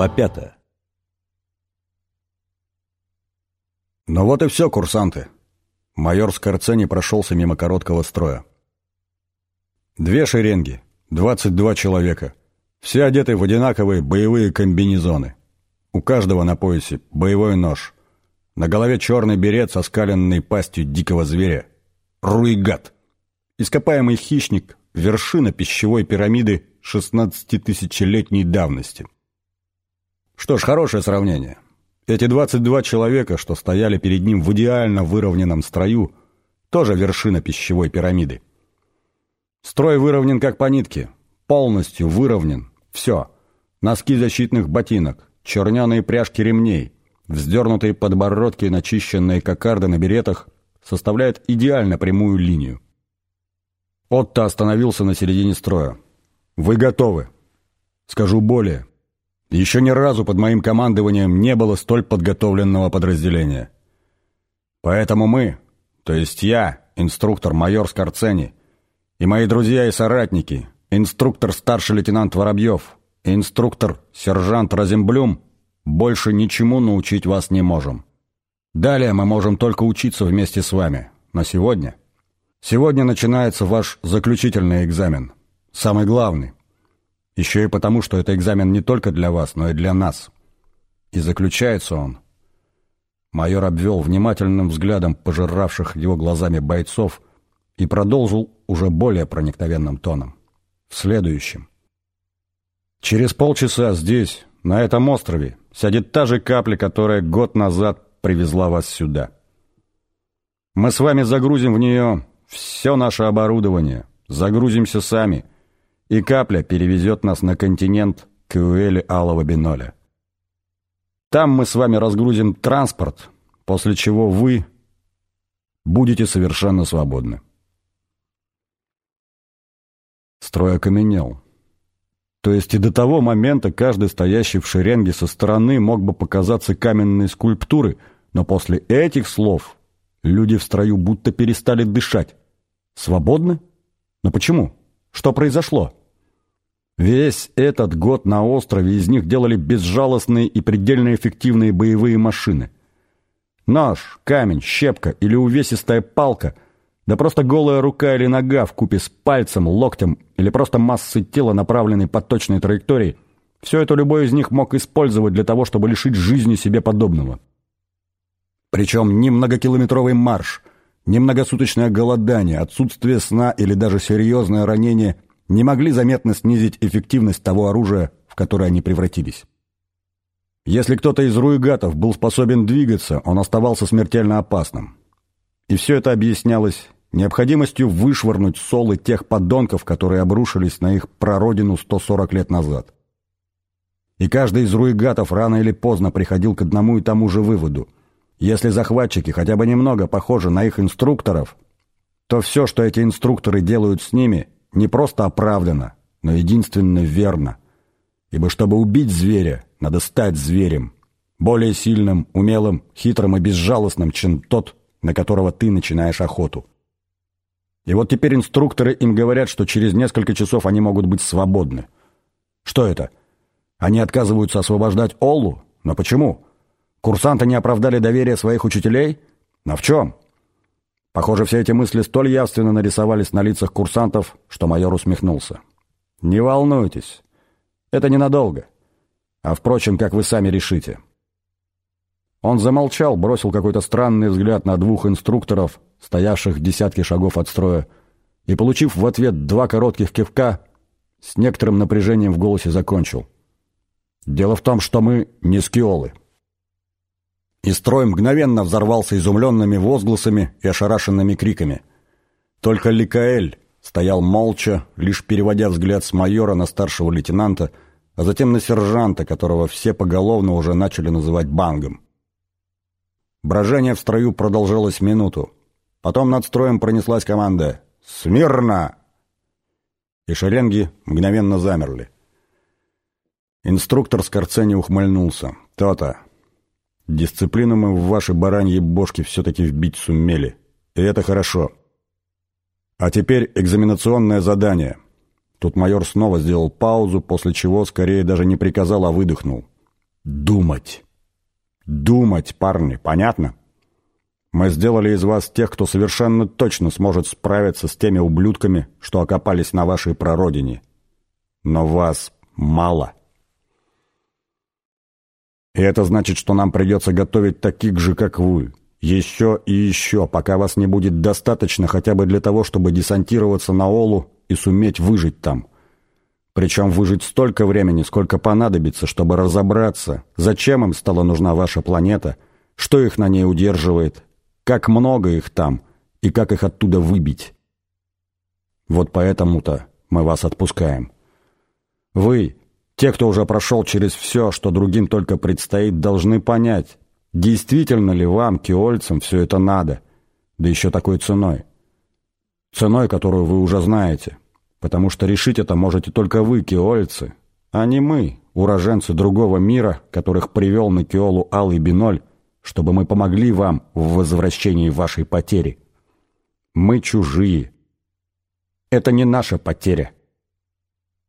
Глава пятая. Ну вот и все, курсанты. Майор Скорцени прошелся мимо короткого строя. Две шеренги, 22 человека. Все одеты в одинаковые боевые комбинезоны. У каждого на поясе боевой нож. На голове черный берет со скаленной пастью дикого зверя. Руигат. Ископаемый хищник, вершина пищевой пирамиды 16-тысячелетней давности. Что ж, хорошее сравнение. Эти 22 человека, что стояли перед ним в идеально выровненном строю, тоже вершина пищевой пирамиды. Строй выровнен как по нитке, полностью выровнен. Все. Носки защитных ботинок, черненые пряжки ремней, вздернутые подбородки и начищенные кокарды на беретах составляют идеально прямую линию. Отто остановился на середине строя. «Вы готовы?» «Скажу более. Еще ни разу под моим командованием не было столь подготовленного подразделения. Поэтому мы, то есть я, инструктор майор Скорцени, и мои друзья и соратники, инструктор старший лейтенант Воробьев инструктор сержант Розенблюм, больше ничему научить вас не можем. Далее мы можем только учиться вместе с вами. Но сегодня... Сегодня начинается ваш заключительный экзамен. Самый главный. Еще и потому, что это экзамен не только для вас, но и для нас. И заключается он... Майор обвел внимательным взглядом пожиравших его глазами бойцов и продолжил уже более проникновенным тоном. В следующем. Через полчаса здесь, на этом острове, сядет та же капля, которая год назад привезла вас сюда. Мы с вами загрузим в нее все наше оборудование, загрузимся сами — и капля перевезет нас на континент к Уэле Алого Биноля. Там мы с вами разгрузим транспорт, после чего вы будете совершенно свободны. Строй окаменел. То есть и до того момента каждый стоящий в шеренге со стороны мог бы показаться каменной скульптурой, но после этих слов люди в строю будто перестали дышать. Свободны? Но почему? Что произошло? Весь этот год на острове из них делали безжалостные и предельно эффективные боевые машины. Нож, камень, щепка или увесистая палка, да просто голая рука или нога в купе с пальцем, локтем или просто массой тела, направленной по точной траектории, все это любой из них мог использовать для того, чтобы лишить жизни себе подобного. Причем ни многокилометровый марш, ни многосуточное голодание, отсутствие сна или даже серьезное ранение – не могли заметно снизить эффективность того оружия, в которое они превратились. Если кто-то из руигатов был способен двигаться, он оставался смертельно опасным. И все это объяснялось необходимостью вышвырнуть солы тех подонков, которые обрушились на их прародину 140 лет назад. И каждый из руигатов рано или поздно приходил к одному и тому же выводу. Если захватчики хотя бы немного похожи на их инструкторов, то все, что эти инструкторы делают с ними – не просто оправдано, но единственно верно. Ибо чтобы убить зверя, надо стать зверем. Более сильным, умелым, хитрым и безжалостным, чем тот, на которого ты начинаешь охоту. И вот теперь инструкторы им говорят, что через несколько часов они могут быть свободны. Что это? Они отказываются освобождать Оллу? Но почему? Курсанты не оправдали доверие своих учителей? Но в чем? Похоже, все эти мысли столь явственно нарисовались на лицах курсантов, что майор усмехнулся. «Не волнуйтесь. Это ненадолго. А, впрочем, как вы сами решите». Он замолчал, бросил какой-то странный взгляд на двух инструкторов, стоявших десятки шагов от строя, и, получив в ответ два коротких кивка, с некоторым напряжением в голосе закончил. «Дело в том, что мы не скиолы». И строй мгновенно взорвался изумленными возгласами и ошарашенными криками. Только Ликаэль стоял молча, лишь переводя взгляд с майора на старшего лейтенанта, а затем на сержанта, которого все поголовно уже начали называть бангом. Брожение в строю продолжалось минуту. Потом над строем пронеслась команда «Смирно!» И шеренги мгновенно замерли. Инструктор Скорцени ухмыльнулся. «То-то! Дисциплину мы в ваши бараньи бошки все-таки вбить сумели. И это хорошо. А теперь экзаменационное задание. Тут майор снова сделал паузу, после чего скорее даже не приказал, а выдохнул. думать. Думать, парни, понятно? Мы сделали из вас тех, кто совершенно точно сможет справиться с теми ублюдками, что окопались на вашей прародине. Но вас мало. И это значит, что нам придется готовить таких же, как вы. Еще и еще, пока вас не будет достаточно хотя бы для того, чтобы десантироваться на Олу и суметь выжить там. Причем выжить столько времени, сколько понадобится, чтобы разобраться, зачем им стала нужна ваша планета, что их на ней удерживает, как много их там и как их оттуда выбить. Вот поэтому-то мы вас отпускаем. Вы, те, кто уже прошел через все, что другим только предстоит, должны понять, действительно ли вам, киольцам, все это надо, да еще такой ценой. Ценой, которую вы уже знаете, потому что решить это можете только вы, киольцы, а не мы, уроженцы другого мира, которых привел на Киолу Алый Биноль, чтобы мы помогли вам в возвращении вашей потери. Мы чужие. Это не наша потеря.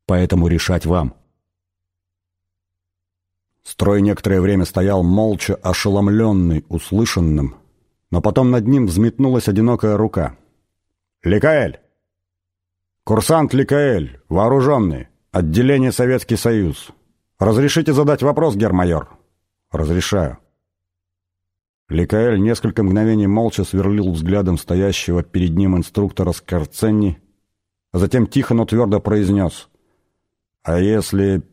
Поэтому решать вам. Строй некоторое время стоял молча, ошеломленный услышанным, но потом над ним взметнулась одинокая рука. «Ликаэль!» «Курсант Ликаэль, вооруженный, отделение Советский Союз. Разрешите задать вопрос, гермайор?» «Разрешаю». Ликаэль несколько мгновений молча сверлил взглядом стоящего перед ним инструктора Скорценни, а затем тихо, но твердо произнес. «А если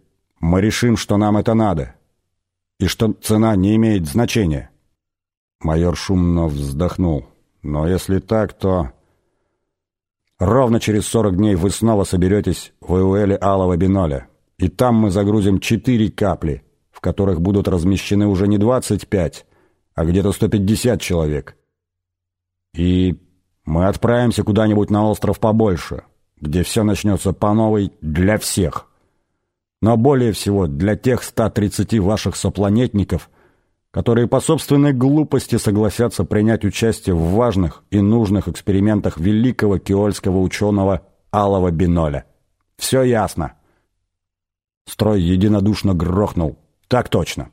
мы решим, что нам это надо, и что цена не имеет значения?» Майор шумно вздохнул. «Но если так, то...» Ровно через сорок дней вы снова соберетесь в Эуэле Алого Биноля, и там мы загрузим четыре капли, в которых будут размещены уже не двадцать пять, а где-то сто пятьдесят человек. И мы отправимся куда-нибудь на остров побольше, где все начнется по новой для всех. Но более всего для тех ста тридцати ваших сопланетников – которые по собственной глупости согласятся принять участие в важных и нужных экспериментах великого киольского ученого Алова Биноля. Все ясно. Строй единодушно грохнул. Так точно.